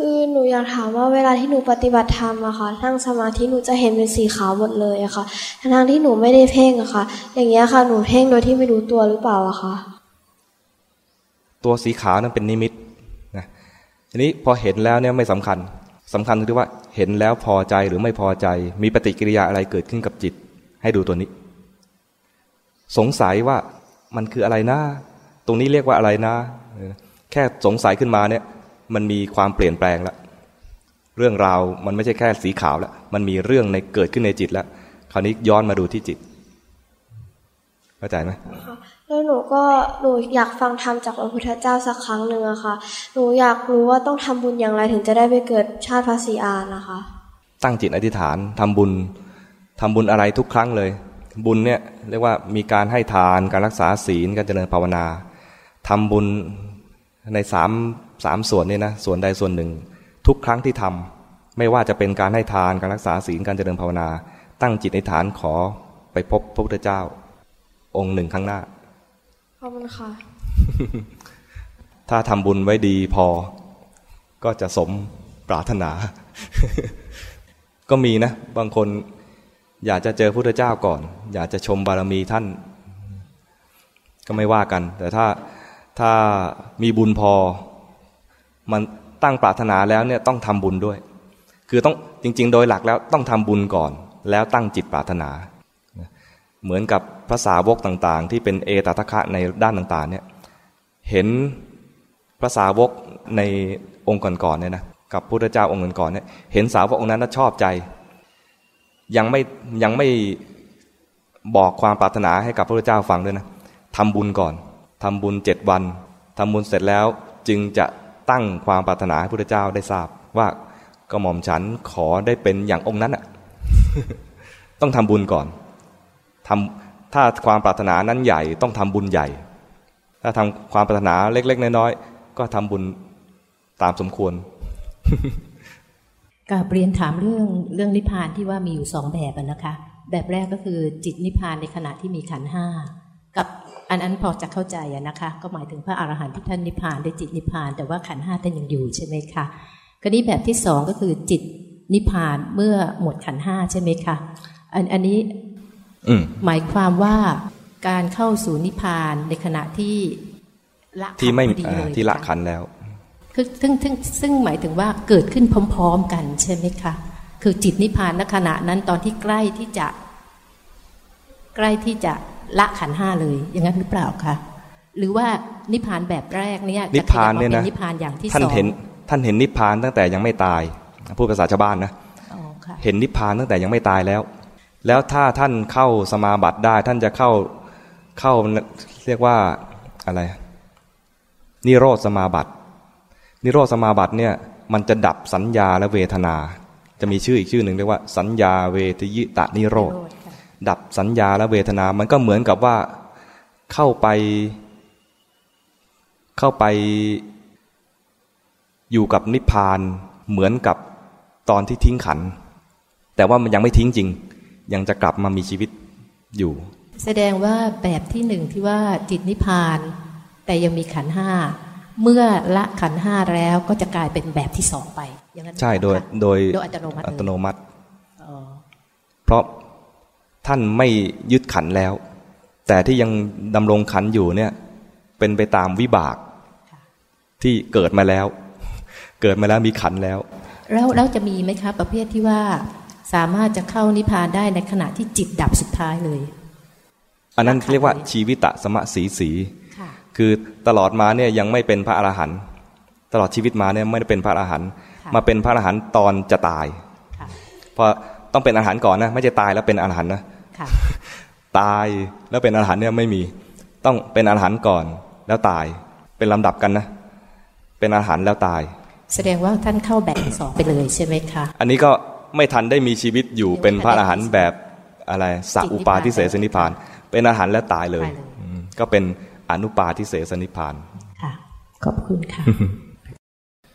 คือหนูอยากถามว่าเวลาที่หนูปฏิบัติธรรมอะค่ะนั่งสมาธิหนูจะเห็นเป็นสีขาวหมดเลยอะค่ะทั้งที่หนูไม่ได้เพ่งอะค่ะ อย่างเงี้ยค่ะ หนูเพ่งโดยที่ไม่รู้ตัวหรือเปล่าอะคะตัวสีขาวนั้นเป็นนิมิตนะทีนี้พอเห็นแล้วเนี่ยไม่สำคัญสำคัญคือว่าเห็นแล้วพอใจหรือไม่พอใจ มีปฏิกิริยาอะไรเกิดขึ้นกับจิต ให้ดูตัวนี้ สงสัยว่ามันคืออะไรนะตรงนี้เรียกว่าอะไรนะแค่สงสัยขึ้นมาเนี่ย มันมีความเปลี่ยนแปลงแล้วเรื่องราวมันไม่ใช่แค่สีขาวแล้วมันมีเรื่องในเกิดขึ้นในจิตแล้วคราวนี้ย้อนมาดูที่จิตเข้าใจไหมแล้วหนูก็หนูอยากฟังธรรมจากพระพุทธเจ้าสักครั้งหนึ่งอะค่ะหนูอยากรู้ว่าต้องทำบุญอย่างไรถึงจะได้ไปเกิดชาติพระศรีอานนะคะ ตั้งจิตอธิษฐานทำบุญทำบุญอะไรทุกครั้งเลย บุญเนี่ยเรียกว่ามีการให้ทานการรักษาศีลการเจริญภาวนาทำบุญในสาม สามส่วนนี่นะส่วนใดส่วนหนึ่ง ทุกครั้งที่ทำไม่ว่าจะเป็นการให้ทานการรักษาศีลการเจริญภาวนา ตั้งจิตในฐานขอไปพบพระพุทธเจ้า องค์หนึ่งข้างหน้าขอบคุณค่ะ ถ้าทำบุญไว้ดีพอ ก็จะสมปรารถนา ก็มีนะ บางคนอยากจะเจอพระพุทธเจ้าก่อน อยากจะชมบารมีท่าน ก็ไม่ว่ากัน แต่ถ้าถ้ามีบุญพอ มันตั้งปรารถนาแล้วเนี่ยต้องทำบุญด้วย คือต้องจริง ๆ โดยหลักแล้วต้องทำบุญก่อน แล้วตั้งจิตปรารถนา เหมือนกับภาษาวกต่างๆ ที่เป็นเอตตะคะในด้านต่างๆเนี่ยเห็นภาษาวกในองค์ก่อนๆเนี่ยนะกับพุทธเจ้าองค์ก่อนๆเนี่ยเห็นสาวกองค์นั้นชอบใจ ยังไม่ยังไม่บอกความปรารถนาให้กับพระพุทธเจ้าฟังด้วยนะทำบุญก่อนทำบุญเจ็ดวันทำบุญเสร็จแล้วจึงจะ ตั้งความปรารถนาให้พระเจ้าได้ทราบ ว่ากระหม่อมฉันขอได้เป็นอย่างองค์นั้นอะต้องทำบุญก่อนทำถ้าความปรารถนานั้นใหญ่ต้องทำบุญใหญ่ ถ้าทำความปรารถนาเล็ก ๆ น้อยๆก็ทำบุญตามสมควรกาเรียนถามเรื่องเรื่องนิพพานที่ว่ามีอยู่สองแบบนะคะ แบบแรกก็คือจิตนิพพานในขณะที่มีขันห้ากับ อันนั้นพอจะเข้าใจนะคะ ก็หมายถึงพระอรหันต์ที่ท่านนิพพานได้จิตนิพพาน แต่ว่าขันห้าท่านยังอยู่ใช่ไหมคะคราวนี้แบบที่สองก็คือจิตนิพพานเมื่อหมดขันห้าใช่ไหมคะอันอันนี้หมายความว่าการเข้าสู่นิพพานในขณะที่ละที่ไม่ที่ละขันแล้วคือซึ่งซึ่งซึ่งหมายถึงว่าเกิดขึ้นพร้อม ๆ กันใช่ไหมคะคือจิตนิพพานณขณะนั้นตอนที่ใกล้ที่จะ ใกล้ที่จะ ละขันห้าเลยอย่างนั้นหรือเปล่าคะหรือว่านิพพานแบบแรกเนี่ยนิพพานเนี่ยนะนิพพานอย่างที่ท่านเห็นท่านเห็นนิพพานตั้งแต่ยังไม่ตายพูดภาษาชาวบ้านนะเห็นนิพพานตั้งแต่ยังไม่ตายแล้ว แล้วถ้าท่านเข้าสมาบัติได้ ท่านจะเข้าเข้าเรียกว่าอะไร นิโรธสมาบัติ นิโรธสมาบัติเนี่ยมันจะดับสัญญาและเวทนา จะมีชื่ออีกชื่อหนึ่งเรียกว่า สัญญาเวทยิตะนิโรธ ดับสัญญาและเวทนา มันก็เหมือนกับว่าเข้าไป เข้าไปอยู่กับนิพพานเหมือนกับตอนที่ทิ้งขัน แต่ว่ามันยังไม่ทิ้งจริง ยังจะกลับมามีชีวิตอยู่ แสดงว่าแบบที่หนึ่งที่ว่าจิตนิพพาน แต่ยังมีขันห้าเมื่อละขันห้าแล้วก็จะกลายเป็นแบบที่สองไปอย่างนั้นใช่โดยโดยอัตโนมัติอัตโนมัติเพราะ ท่านไม่ยึดขันแล้ว แต่ที่ยังดำรงขันอยู่เนี่ย เป็นไปตามวิบาก ที่เกิดมาแล้ว เกิดมาแล้วมีขันแล้ว แล้วแล้วจะมีไหมคะ ประเภทที่ว่าสามารถจะเข้านิพพานได้ในขณะที่จิตดับสุดท้ายเลย อันนั้นเรียกว่าชีวิตะสมะสีสีคือตลอดมาเนี่ยยังไม่เป็นพระอรหันต์ตลอดชีวิตมาเนี่ยไม่ได้เป็นพระอรหันต์มาเป็นพระอรหันต์ตอนจะตายเพราะต้องเป็นอรหันต์ก่อนนะ ไม่ใช่ตายแล้วเป็นอรหันต์นะ ตายแล้วเป็นอรหันต์เนี่ยไม่มี ต้องเป็นอรหันต์ก่อนแล้วตายเป็นลำดับกันนะ เป็นอรหันต์แล้วตาย แสดงว่าท่านเข้าแบบสองไปเลยใช่ไหมคะอันนี้ก็ไม่ทันได้มีชีวิตอยู่เป็นพระอรหันต์แบบอะไรสัอุปาทิเสสนิพาน เป็นอรหันต์แล้วตายเลย ก็เป็นอนุปาทิเสสนิพานค่ะขอบคุณค่ะ